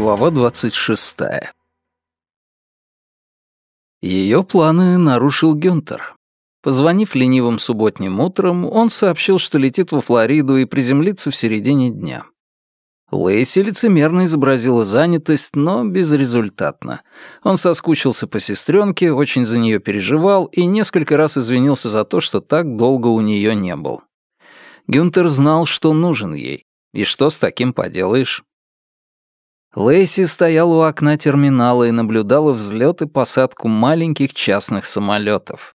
Глава 26. Ее планы нарушил Гюнтер. Позвонив ленивым субботним утром, он сообщил, что летит во Флориду и приземлится в середине дня. Лейси лицемерно изобразила занятость, но безрезультатно. Он соскучился по сестренке, очень за нее переживал и несколько раз извинился за то, что так долго у нее не был. Гюнтер знал, что нужен ей, и что с таким поделаешь. Лейси стояла у окна терминала и наблюдала взлет и посадку маленьких частных самолетов.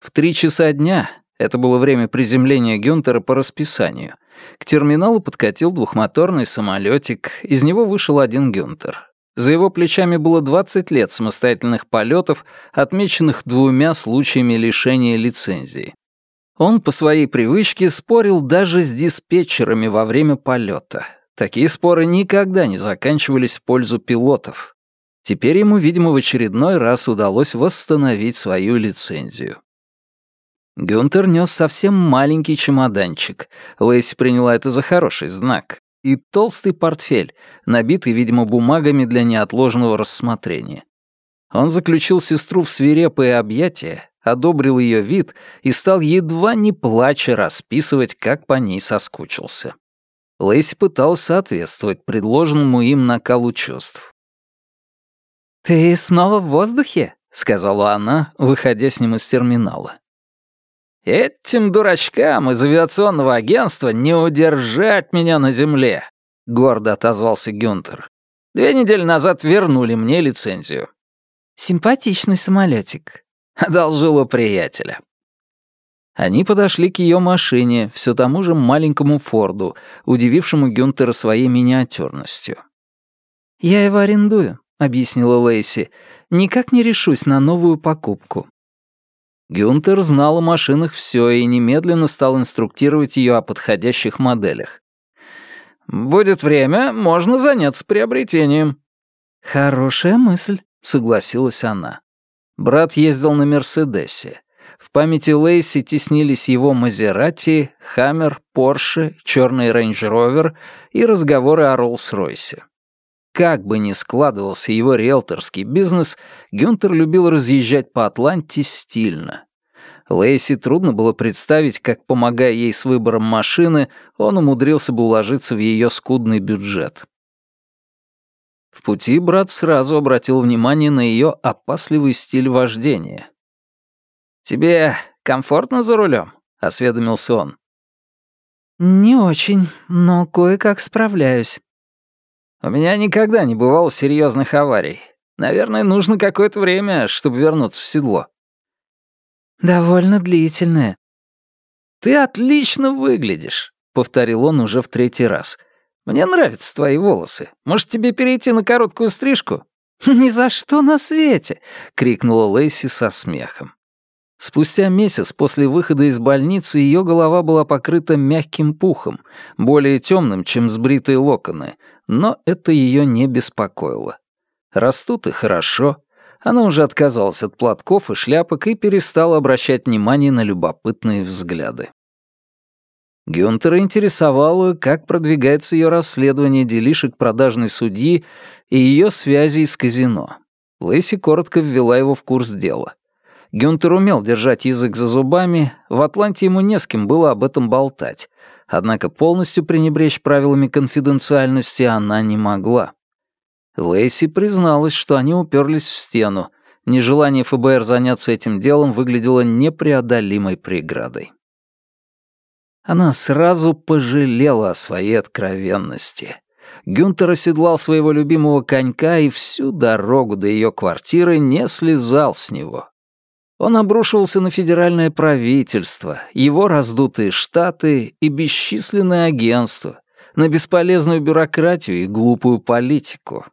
В три часа дня, это было время приземления Гюнтера по расписанию, к терминалу подкатил двухмоторный самолетик, из него вышел один Гюнтер. За его плечами было 20 лет самостоятельных полетов, отмеченных двумя случаями лишения лицензии. Он по своей привычке спорил даже с диспетчерами во время полета. Такие споры никогда не заканчивались в пользу пилотов. Теперь ему, видимо, в очередной раз удалось восстановить свою лицензию. Гюнтер нес совсем маленький чемоданчик. Лэйси приняла это за хороший знак. И толстый портфель, набитый, видимо, бумагами для неотложного рассмотрения. Он заключил сестру в свирепые объятия, одобрил ее вид и стал едва не плача расписывать, как по ней соскучился. Лэйси пыталась соответствовать предложенному им накалу чувств. «Ты снова в воздухе?» — сказала она, выходя с ним из терминала. «Этим дурачкам из авиационного агентства не удержать меня на земле», — гордо отозвался Гюнтер. «Две недели назад вернули мне лицензию». «Симпатичный самолетик», — одолжил у приятеля. Они подошли к ее машине, все тому же маленькому Форду, удивившему Гюнтера своей миниатюрностью. «Я его арендую», — объяснила Лейси. «Никак не решусь на новую покупку». Гюнтер знал о машинах все и немедленно стал инструктировать ее о подходящих моделях. «Будет время, можно заняться приобретением». «Хорошая мысль», — согласилась она. Брат ездил на «Мерседесе». В памяти Лейси теснились его Мазерати, Хаммер, Порше, черный рейндж-ровер и разговоры о Роллс-Ройсе. Как бы ни складывался его риэлторский бизнес, Гюнтер любил разъезжать по Атланте стильно. Лейси трудно было представить, как, помогая ей с выбором машины, он умудрился бы уложиться в ее скудный бюджет. В пути брат сразу обратил внимание на ее опасливый стиль вождения. «Тебе комфортно за рулем?» — осведомился он. «Не очень, но кое-как справляюсь». «У меня никогда не бывало серьезных аварий. Наверное, нужно какое-то время, чтобы вернуться в седло». «Довольно длительное». «Ты отлично выглядишь», — повторил он уже в третий раз. «Мне нравятся твои волосы. Может, тебе перейти на короткую стрижку?» «Ни за что на свете!» — крикнула Лейси со смехом. Спустя месяц после выхода из больницы ее голова была покрыта мягким пухом, более темным, чем сбритые локоны, но это ее не беспокоило. Растут и хорошо. Она уже отказалась от платков и шляпок и перестала обращать внимание на любопытные взгляды. Гюнтера интересовало, как продвигается ее расследование делишек продажной судьи и ее связей с казино. Лэйси коротко ввела его в курс дела. Гюнтер умел держать язык за зубами, в Атланте ему не с кем было об этом болтать, однако полностью пренебречь правилами конфиденциальности она не могла. Лейси призналась, что они уперлись в стену, нежелание ФБР заняться этим делом выглядело непреодолимой преградой. Она сразу пожалела о своей откровенности. Гюнтер оседлал своего любимого конька и всю дорогу до ее квартиры не слезал с него. Он обрушивался на федеральное правительство, его раздутые штаты и бесчисленные агентства, на бесполезную бюрократию и глупую политику.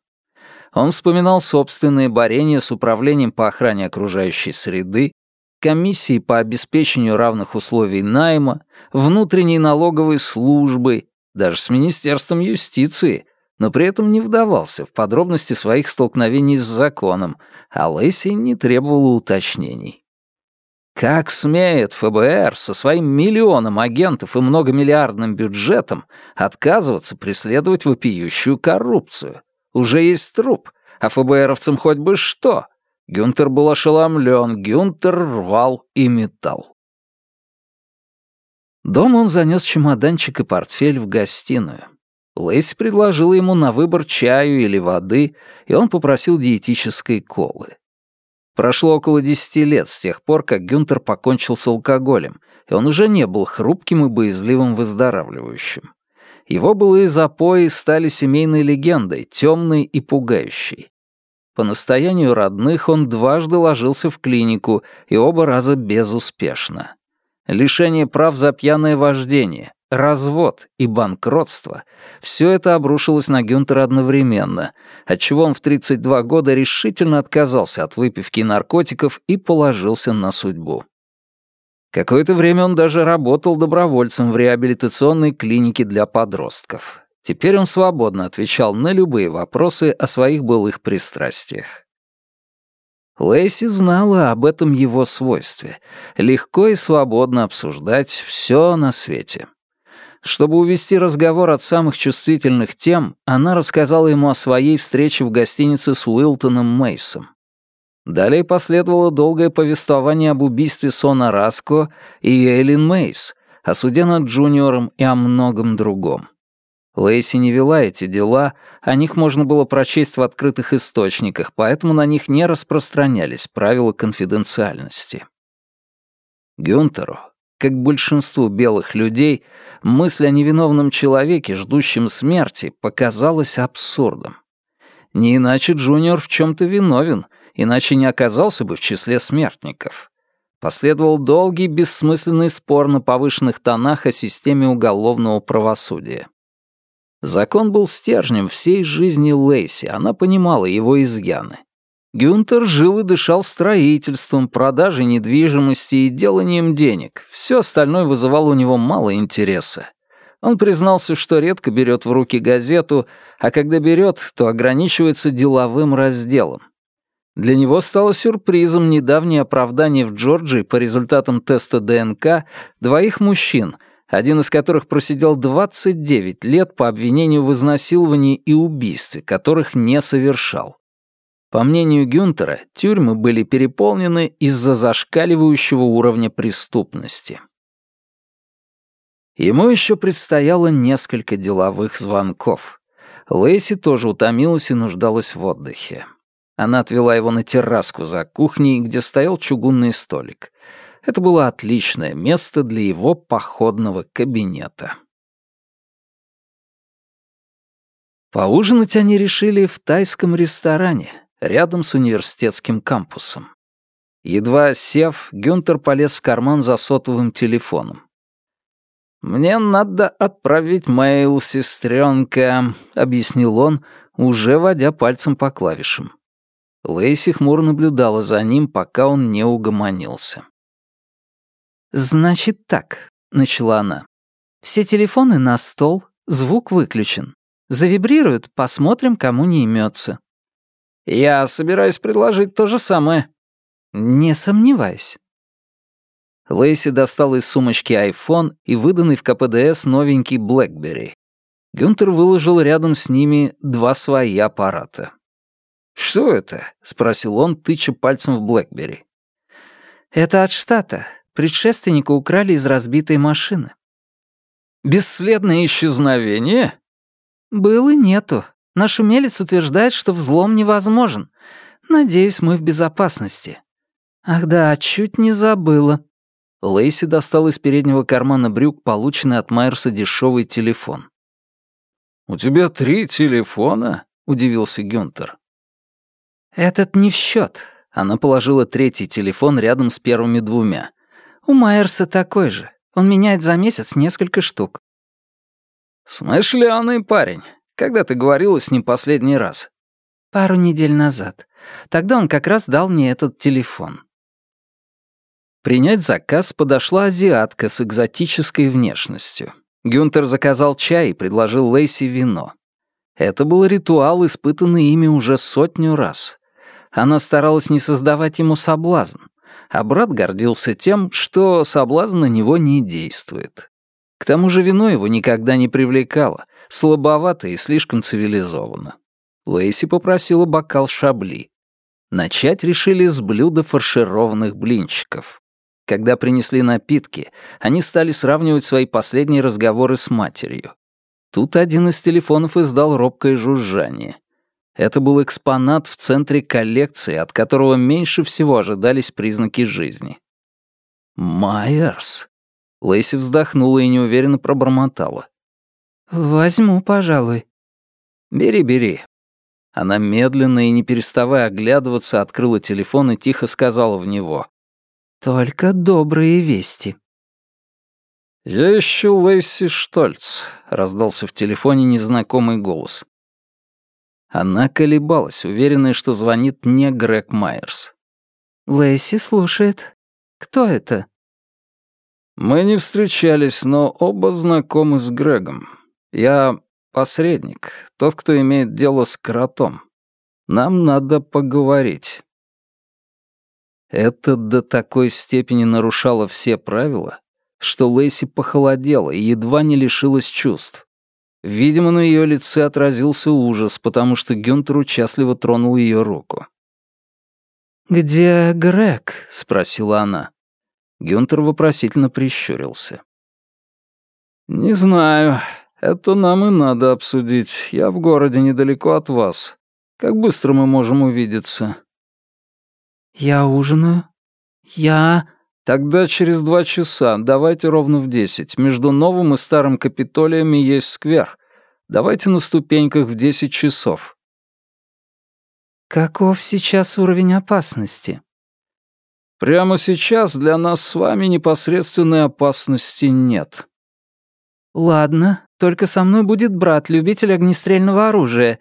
Он вспоминал собственные борения с управлением по охране окружающей среды, комиссией по обеспечению равных условий найма, внутренней налоговой службой, даже с Министерством юстиции, но при этом не вдавался в подробности своих столкновений с законом, а Лэйси не требовала уточнений. Как смеет ФБР со своим миллионом агентов и многомиллиардным бюджетом отказываться преследовать вопиющую коррупцию? Уже есть труп, а ФБРовцам хоть бы что. Гюнтер был ошеломлен, Гюнтер рвал и метал. Дома он занес чемоданчик и портфель в гостиную. Лейси предложила ему на выбор чаю или воды, и он попросил диетической колы. Прошло около десяти лет с тех пор, как Гюнтер покончил с алкоголем, и он уже не был хрупким и боязливым выздоравливающим. Его былые запои стали семейной легендой, темной и пугающей. По настоянию родных он дважды ложился в клинику, и оба раза безуспешно. Лишение прав за пьяное вождение, развод и банкротство — все это обрушилось на Гюнтера одновременно, отчего он в 32 года решительно отказался от выпивки и наркотиков и положился на судьбу. Какое-то время он даже работал добровольцем в реабилитационной клинике для подростков. Теперь он свободно отвечал на любые вопросы о своих былых пристрастиях. Лейси знала об этом его свойстве — легко и свободно обсуждать все на свете. Чтобы увести разговор от самых чувствительных тем, она рассказала ему о своей встрече в гостинице с Уилтоном Мейсом. Далее последовало долгое повествование об убийстве Сона Раско и Эйлин Мейс, о суде над Джуниором и о многом другом. Лейси не вела эти дела, о них можно было прочесть в открытых источниках, поэтому на них не распространялись правила конфиденциальности. Гюнтеру, как большинству белых людей, мысль о невиновном человеке, ждущем смерти, показалась абсурдом. Не иначе Джуниор в чем-то виновен, иначе не оказался бы в числе смертников. Последовал долгий бессмысленный спор на повышенных тонах о системе уголовного правосудия. Закон был стержнем всей жизни Лейси, она понимала его изъяны. Гюнтер жил и дышал строительством, продажей недвижимости и деланием денег. Все остальное вызывало у него мало интереса. Он признался, что редко берет в руки газету, а когда берет, то ограничивается деловым разделом. Для него стало сюрпризом недавнее оправдание в Джорджии по результатам теста ДНК двоих мужчин, один из которых просидел 29 лет по обвинению в изнасиловании и убийстве, которых не совершал. По мнению Гюнтера, тюрьмы были переполнены из-за зашкаливающего уровня преступности. Ему еще предстояло несколько деловых звонков. Лейси тоже утомилась и нуждалась в отдыхе. Она отвела его на терраску за кухней, где стоял чугунный столик. Это было отличное место для его походного кабинета. Поужинать они решили в тайском ресторане, рядом с университетским кампусом. Едва сев, Гюнтер полез в карман за сотовым телефоном. «Мне надо отправить мейл, сестренка», — объяснил он, уже водя пальцем по клавишам. Лейси хмуро наблюдала за ним, пока он не угомонился. «Значит так», — начала она. «Все телефоны на стол, звук выключен. Завибрируют, посмотрим, кому не имется». «Я собираюсь предложить то же самое». «Не сомневаюсь». Лейси достал из сумочки iPhone и выданный в КПДС новенький BlackBerry. Гюнтер выложил рядом с ними два свои аппарата. «Что это?» — спросил он, тыча пальцем в Блэкбери. «Это от штата. Предшественника украли из разбитой машины». «Бесследное исчезновение?» «Был и нету. Наш умелец утверждает, что взлом невозможен. Надеюсь, мы в безопасности». «Ах да, чуть не забыла». Лейси достал из переднего кармана брюк полученный от Майерса дешевый телефон. «У тебя три телефона?» — удивился Гюнтер. «Этот не в счет. Она положила третий телефон рядом с первыми двумя. «У Майерса такой же. Он меняет за месяц несколько штук». «Смышлёный парень. Когда ты говорила с ним последний раз?» «Пару недель назад. Тогда он как раз дал мне этот телефон». Принять заказ подошла азиатка с экзотической внешностью. Гюнтер заказал чай и предложил Лейси вино. Это был ритуал, испытанный ими уже сотню раз. Она старалась не создавать ему соблазн, а брат гордился тем, что соблазн на него не действует. К тому же вино его никогда не привлекало, слабовато и слишком цивилизованно. Лейси попросила бокал шабли. Начать решили с блюда фаршированных блинчиков. Когда принесли напитки, они стали сравнивать свои последние разговоры с матерью. Тут один из телефонов издал робкое жужжание. Это был экспонат в центре коллекции, от которого меньше всего ожидались признаки жизни. «Майерс!» Лейси вздохнула и неуверенно пробормотала. «Возьму, пожалуй». «Бери, бери». Она медленно и не переставая оглядываться, открыла телефон и тихо сказала в него. «Только добрые вести». «Я ищу Лейси Штольц», — раздался в телефоне незнакомый голос. Она колебалась, уверенная, что звонит не Грег Майерс. «Лэйси слушает. Кто это?» «Мы не встречались, но оба знакомы с Грегом. Я посредник, тот, кто имеет дело с кротом. Нам надо поговорить». Это до такой степени нарушало все правила, что Лэйси похолодела и едва не лишилась чувств. Видимо, на ее лице отразился ужас, потому что Гюнтер участливо тронул ее руку. «Где Грег?» — спросила она. Гюнтер вопросительно прищурился. «Не знаю. Это нам и надо обсудить. Я в городе недалеко от вас. Как быстро мы можем увидеться?» «Я ужинаю. Я...» «Тогда через два часа. Давайте ровно в десять. Между новым и старым Капитолиями есть сквер. Давайте на ступеньках в десять часов». «Каков сейчас уровень опасности?» «Прямо сейчас для нас с вами непосредственной опасности нет». «Ладно, только со мной будет брат, любитель огнестрельного оружия.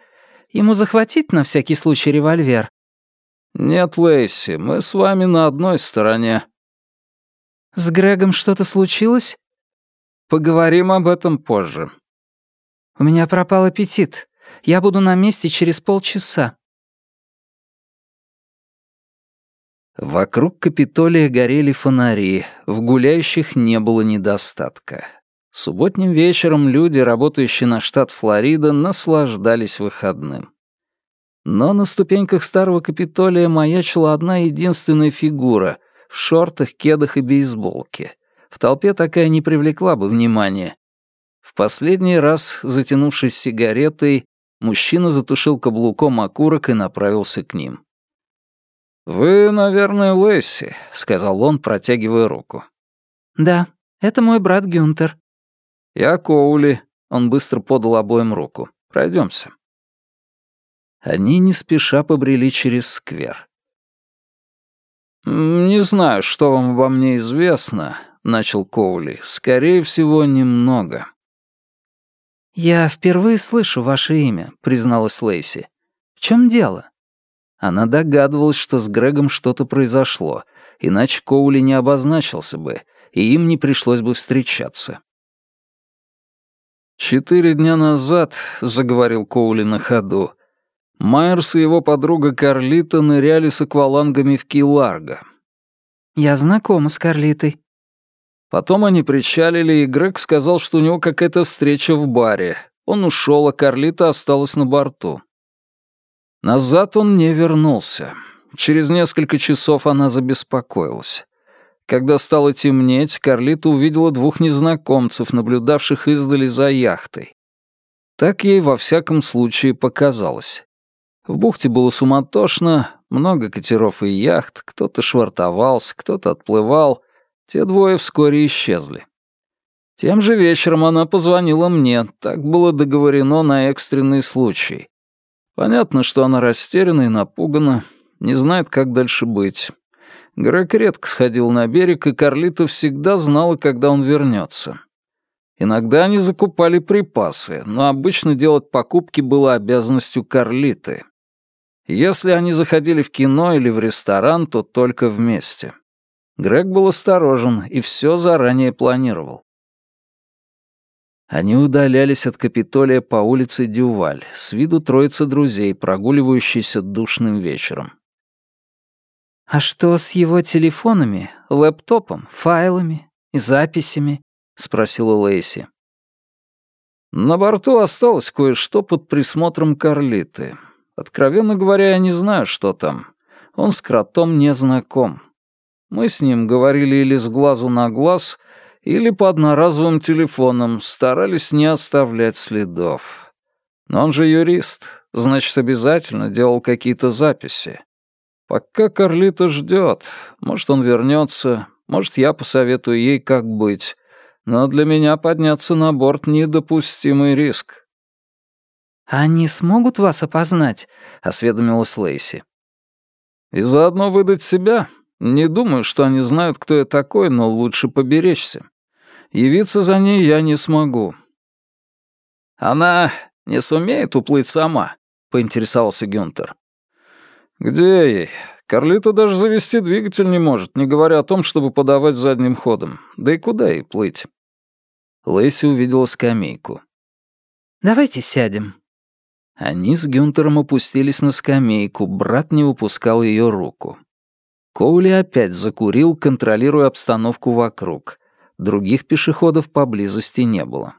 Ему захватить на всякий случай револьвер?» «Нет, Лейси, мы с вами на одной стороне». «С Грегом что-то случилось?» «Поговорим об этом позже». «У меня пропал аппетит. Я буду на месте через полчаса». Вокруг Капитолия горели фонари, в гуляющих не было недостатка. Субботним вечером люди, работающие на штат Флорида, наслаждались выходным. Но на ступеньках старого Капитолия маячила одна единственная фигура в шортах, кедах и бейсболке. В толпе такая не привлекла бы внимания. В последний раз, затянувшись сигаретой, мужчина затушил каблуком окурок и направился к ним. «Вы, наверное, Лесси», — сказал он, протягивая руку. «Да, это мой брат Гюнтер». «Я Коули», — он быстро подал обоим руку. Пройдемся. Они не спеша побрели через сквер. «Не знаю, что вам обо мне известно», — начал Коули. «Скорее всего, немного». «Я впервые слышу ваше имя», — призналась Лейси. «В чем дело?» Она догадывалась, что с Грегом что-то произошло, иначе Коули не обозначился бы, и им не пришлось бы встречаться. «Четыре дня назад», — заговорил Коули на ходу, Майерс и его подруга Карлита ныряли с аквалангами в Киларго. «Я знакома с Карлитой». Потом они причалили, и Грег сказал, что у него какая-то встреча в баре. Он ушел, а Карлита осталась на борту. Назад он не вернулся. Через несколько часов она забеспокоилась. Когда стало темнеть, Карлита увидела двух незнакомцев, наблюдавших издали за яхтой. Так ей во всяком случае показалось. В бухте было суматошно, много катеров и яхт, кто-то швартовался, кто-то отплывал. Те двое вскоре исчезли. Тем же вечером она позвонила мне, так было договорено на экстренный случай. Понятно, что она растеряна и напугана, не знает, как дальше быть. Грег редко сходил на берег, и Карлита всегда знала, когда он вернется. Иногда они закупали припасы, но обычно делать покупки было обязанностью Карлиты. Если они заходили в кино или в ресторан, то только вместе. Грег был осторожен и все заранее планировал. Они удалялись от Капитолия по улице Дюваль, с виду троица друзей, прогуливающиеся душным вечером. «А что с его телефонами, лэптопом, файлами и записями?» — спросила Лейси. «На борту осталось кое-что под присмотром Карлиты. Откровенно говоря, я не знаю, что там. Он с кротом не знаком. Мы с ним говорили или с глазу на глаз, или по одноразовым телефонам, старались не оставлять следов. Но он же юрист, значит, обязательно делал какие-то записи. Пока Карлита ждет, может, он вернется, может, я посоветую ей, как быть. Но для меня подняться на борт — недопустимый риск. «Они смогут вас опознать?» — осведомилась Лейси. «И заодно выдать себя? Не думаю, что они знают, кто я такой, но лучше поберечься. Явиться за ней я не смогу». «Она не сумеет уплыть сама?» — поинтересовался Гюнтер. «Где ей? Карлита даже завести двигатель не может, не говоря о том, чтобы подавать задним ходом. Да и куда ей плыть?» Лэйси увидела скамейку. «Давайте сядем». Они с Гюнтером опустились на скамейку, брат не выпускал ее руку. Коули опять закурил, контролируя обстановку вокруг. Других пешеходов поблизости не было.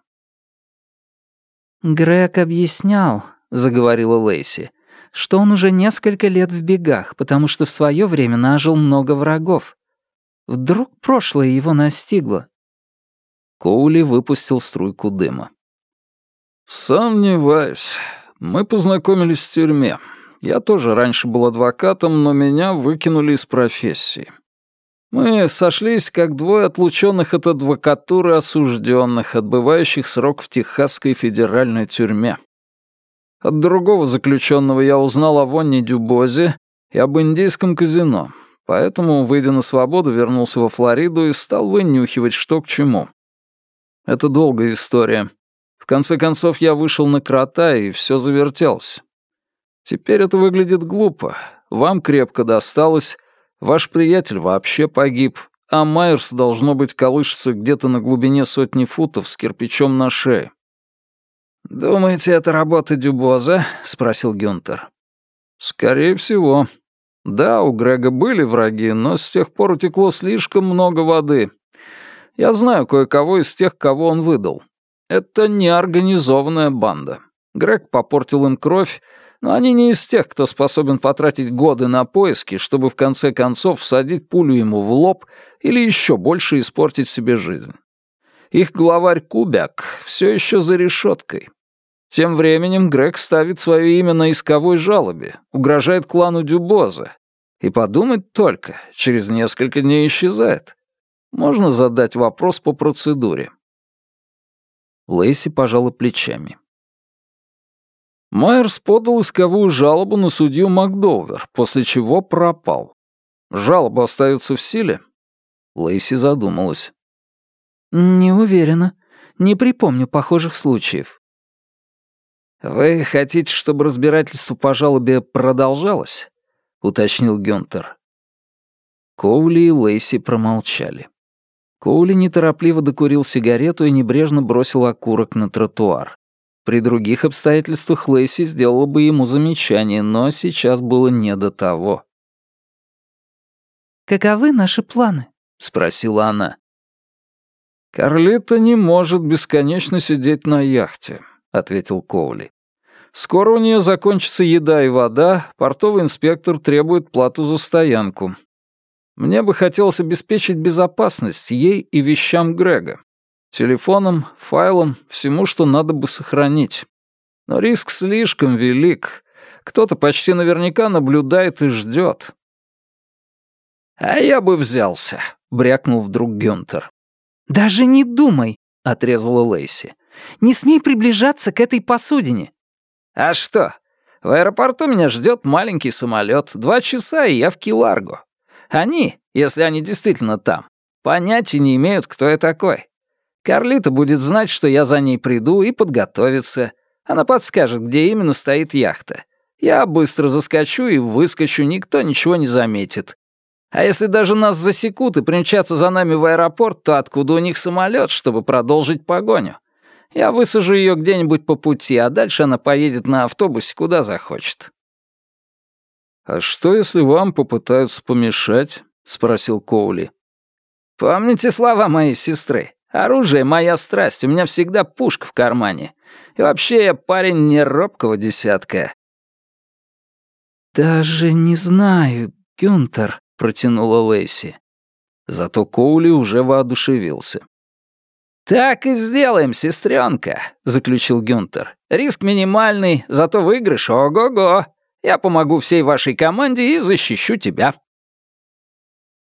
«Грег объяснял», — заговорила Лейси, «что он уже несколько лет в бегах, потому что в свое время нажил много врагов. Вдруг прошлое его настигло, Коули выпустил струйку дыма. «Сомневаюсь. Мы познакомились в тюрьме. Я тоже раньше был адвокатом, но меня выкинули из профессии. Мы сошлись как двое отлученных от адвокатуры осужденных, отбывающих срок в Техасской федеральной тюрьме. От другого заключенного я узнал о Вонне Дюбозе и об индийском казино, поэтому, выйдя на свободу, вернулся во Флориду и стал вынюхивать, что к чему. Это долгая история. В конце концов, я вышел на крота, и все завертелось. Теперь это выглядит глупо. Вам крепко досталось, ваш приятель вообще погиб, а Майерс, должно быть, колышется где-то на глубине сотни футов с кирпичом на шее. «Думаете, это работа Дюбоза?» — спросил Гюнтер. «Скорее всего. Да, у Грега были враги, но с тех пор утекло слишком много воды. Я знаю кое-кого из тех, кого он выдал. Это не организованная банда. Грег попортил им кровь, но они не из тех, кто способен потратить годы на поиски, чтобы в конце концов всадить пулю ему в лоб или еще больше испортить себе жизнь. Их главарь Кубяк все еще за решеткой. Тем временем Грег ставит свое имя на исковой жалобе, угрожает клану Дюбоза. И подумать только, через несколько дней исчезает. Можно задать вопрос по процедуре?» Лейси пожала плечами. Майерс подал исковую жалобу на судью Макдовер, после чего пропал. Жалоба остается в силе? Лейси задумалась. «Не уверена. Не припомню похожих случаев». «Вы хотите, чтобы разбирательство по жалобе продолжалось?» — уточнил Гюнтер. Коули и Лейси промолчали. Коули неторопливо докурил сигарету и небрежно бросил окурок на тротуар. При других обстоятельствах Лейси сделала бы ему замечание, но сейчас было не до того. «Каковы наши планы?» — спросила она. «Карлита не может бесконечно сидеть на яхте», — ответил Коули. «Скоро у нее закончится еда и вода, портовый инспектор требует плату за стоянку. Мне бы хотелось обеспечить безопасность ей и вещам Грега. Телефоном, файлом, всему, что надо бы сохранить. Но риск слишком велик. Кто-то почти наверняка наблюдает и ждет. «А я бы взялся», — брякнул вдруг Гюнтер. «Даже не думай», — отрезала Лейси. «Не смей приближаться к этой посудине». «А что? В аэропорту меня ждет маленький самолет. Два часа, и я в Киларго. Они, если они действительно там, понятия не имеют, кто я такой. Карлита будет знать, что я за ней приду, и подготовится. Она подскажет, где именно стоит яхта. Я быстро заскочу и выскочу, никто ничего не заметит. А если даже нас засекут и примчатся за нами в аэропорт, то откуда у них самолет, чтобы продолжить погоню? Я высажу ее где-нибудь по пути, а дальше она поедет на автобусе, куда захочет. «А что, если вам попытаются помешать?» — спросил Коули. «Помните слова моей сестры? Оружие — моя страсть, у меня всегда пушка в кармане. И вообще я парень не робкого десятка. «Даже не знаю, Гюнтер», — протянула Лэйси. Зато Коули уже воодушевился. «Так и сделаем, сестренка», — заключил Гюнтер. «Риск минимальный, зато выигрыш ого-го. Я помогу всей вашей команде и защищу тебя».